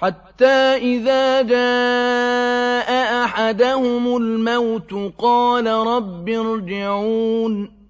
حَتَّىٰ إِذَا جَاءَ أَحَدَهُمُ الْمَوْتُ قَالَ رَبِّ ارْجِعُونِ.